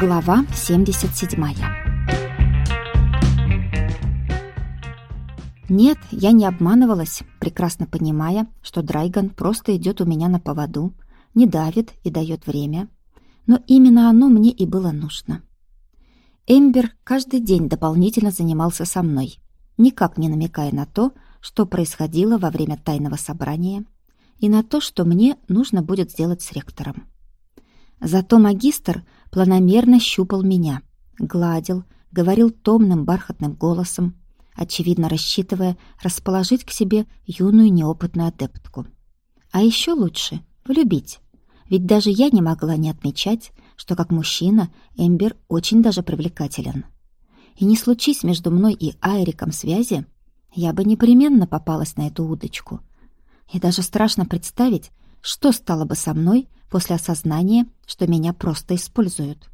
Глава 77 Нет, я не обманывалась, прекрасно понимая, что Драйган просто идет у меня на поводу, не давит и дает время. Но именно оно мне и было нужно. Эмбер каждый день дополнительно занимался со мной, никак не намекая на то, что происходило во время тайного собрания, и на то, что мне нужно будет сделать с ректором. Зато магистр планомерно щупал меня, гладил, говорил томным бархатным голосом, очевидно рассчитывая расположить к себе юную неопытную адептку. А еще лучше — влюбить. Ведь даже я не могла не отмечать, что как мужчина Эмбер очень даже привлекателен. И не случись между мной и Айриком связи, я бы непременно попалась на эту удочку. И даже страшно представить, что стало бы со мной после осознания, что меня просто используют.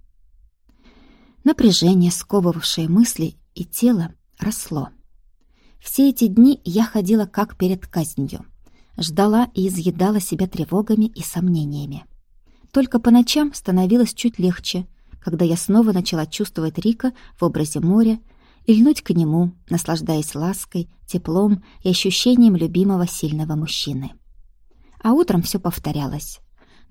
Напряжение, сковывавшее мысли и тело, росло. Все эти дни я ходила как перед казнью. Ждала и изъедала себя тревогами и сомнениями. Только по ночам становилось чуть легче, когда я снова начала чувствовать Рика в образе моря и льнуть к нему, наслаждаясь лаской, теплом и ощущением любимого сильного мужчины. А утром все повторялось.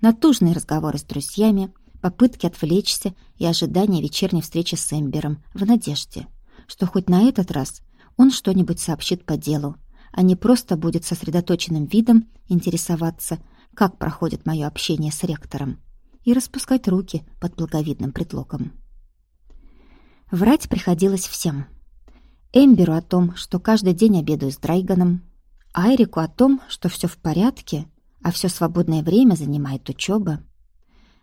Натужные разговоры с друзьями, попытки отвлечься и ожидание вечерней встречи с Эмбером в надежде, что хоть на этот раз он что-нибудь сообщит по делу, а не просто будет сосредоточенным видом интересоваться, как проходит мое общение с ректором, и распускать руки под благовидным предлогом. Врать приходилось всем. Эмберу о том, что каждый день обедаю с Драйганом, Айрику о том, что все в порядке, а все свободное время занимает учеба,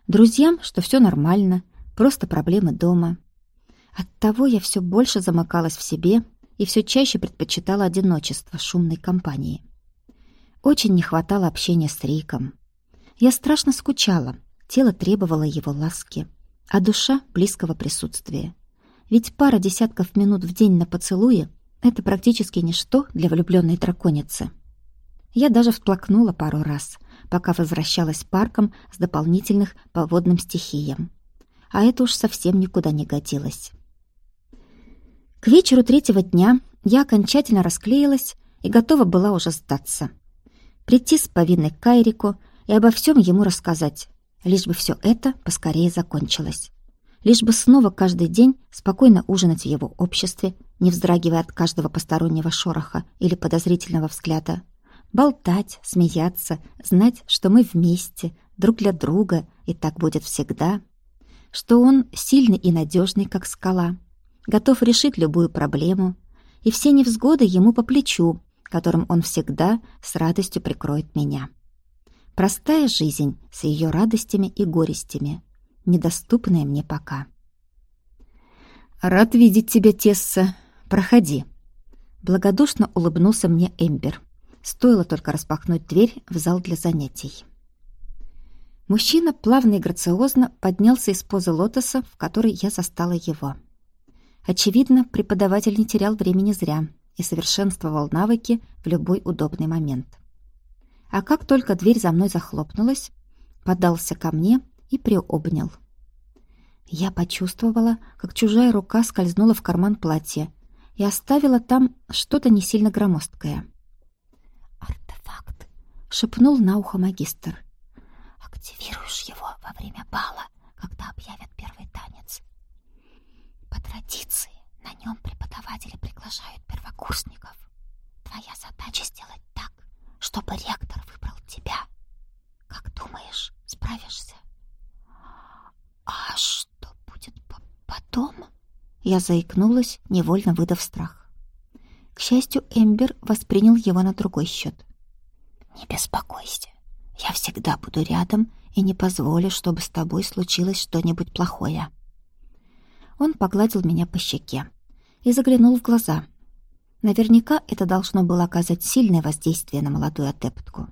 друзьям, что все нормально, просто проблемы дома. Оттого я все больше замыкалась в себе и все чаще предпочитала одиночество шумной компании. Очень не хватало общения с Риком. Я страшно скучала, тело требовало его ласки, а душа — близкого присутствия. Ведь пара десятков минут в день на поцелуе — это практически ничто для влюбленной драконицы. Я даже всплакнула пару раз, пока возвращалась парком с дополнительных по водным стихиям. А это уж совсем никуда не годилось. К вечеру третьего дня я окончательно расклеилась и готова была уже сдаться. Прийти с повинной к Кайрику и обо всем ему рассказать, лишь бы все это поскорее закончилось. Лишь бы снова каждый день спокойно ужинать в его обществе, не вздрагивая от каждого постороннего шороха или подозрительного взгляда. Болтать, смеяться, знать, что мы вместе, друг для друга, и так будет всегда. Что он сильный и надежный, как скала, готов решить любую проблему, и все невзгоды ему по плечу, которым он всегда с радостью прикроет меня. Простая жизнь с ее радостями и горестями, недоступная мне пока. «Рад видеть тебя, Тесса. Проходи». Благодушно улыбнулся мне Эмбер. Стоило только распахнуть дверь в зал для занятий. Мужчина плавно и грациозно поднялся из позы лотоса, в которой я застала его. Очевидно, преподаватель не терял времени зря и совершенствовал навыки в любой удобный момент. А как только дверь за мной захлопнулась, подался ко мне и приобнял. Я почувствовала, как чужая рука скользнула в карман платья и оставила там что-то не сильно громоздкое. Шепнул на ухо магистр. «Активируешь его во время бала, когда объявят первый танец. По традиции на нем преподаватели приглашают первокурсников. Твоя задача сделать так, чтобы ректор выбрал тебя. Как думаешь, справишься? А что будет потом? Я заикнулась, невольно выдав страх. К счастью, Эмбер воспринял его на другой счет. «Не беспокойся. Я всегда буду рядом и не позволю, чтобы с тобой случилось что-нибудь плохое». Он погладил меня по щеке и заглянул в глаза. Наверняка это должно было оказать сильное воздействие на молодую адептку.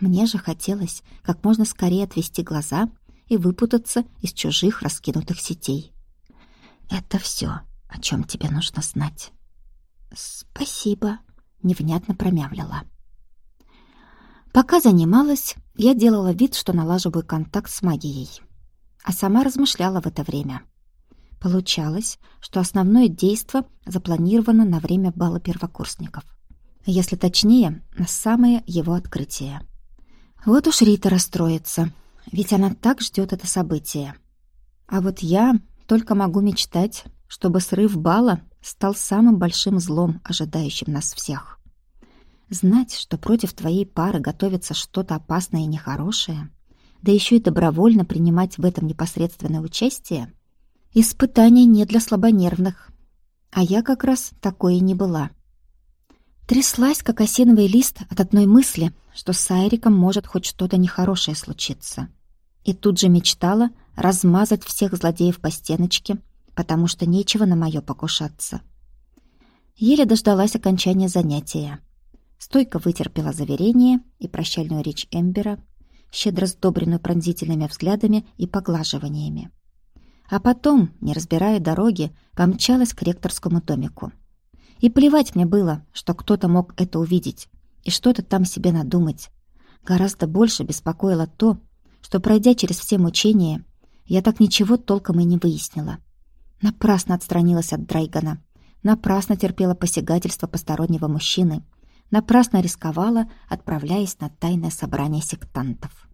Мне же хотелось как можно скорее отвести глаза и выпутаться из чужих раскинутых сетей. «Это все, о чем тебе нужно знать». «Спасибо», — невнятно промямлила. Пока занималась, я делала вид, что налаживаю контакт с магией, а сама размышляла в это время — Получалось, что основное действо запланировано на время бала первокурсников. Если точнее, на самое его открытие. Вот уж Рита расстроится, ведь она так ждет это событие. А вот я только могу мечтать, чтобы срыв бала стал самым большим злом, ожидающим нас всех. Знать, что против твоей пары готовится что-то опасное и нехорошее, да еще и добровольно принимать в этом непосредственное участие, испытание не для слабонервных. А я как раз такой и не была. Тряслась, как осиновый лист от одной мысли, что с Айриком может хоть что-то нехорошее случиться. И тут же мечтала размазать всех злодеев по стеночке, потому что нечего на мое покушаться. Еле дождалась окончания занятия. Стойко вытерпела заверение и прощальную речь Эмбера, щедро сдобренную пронзительными взглядами и поглаживаниями. А потом, не разбирая дороги, помчалась к ректорскому домику. И плевать мне было, что кто-то мог это увидеть и что-то там себе надумать. Гораздо больше беспокоило то, что, пройдя через все мучения, я так ничего толком и не выяснила. Напрасно отстранилась от Драйгана, напрасно терпела посягательство постороннего мужчины, напрасно рисковала, отправляясь на тайное собрание сектантов.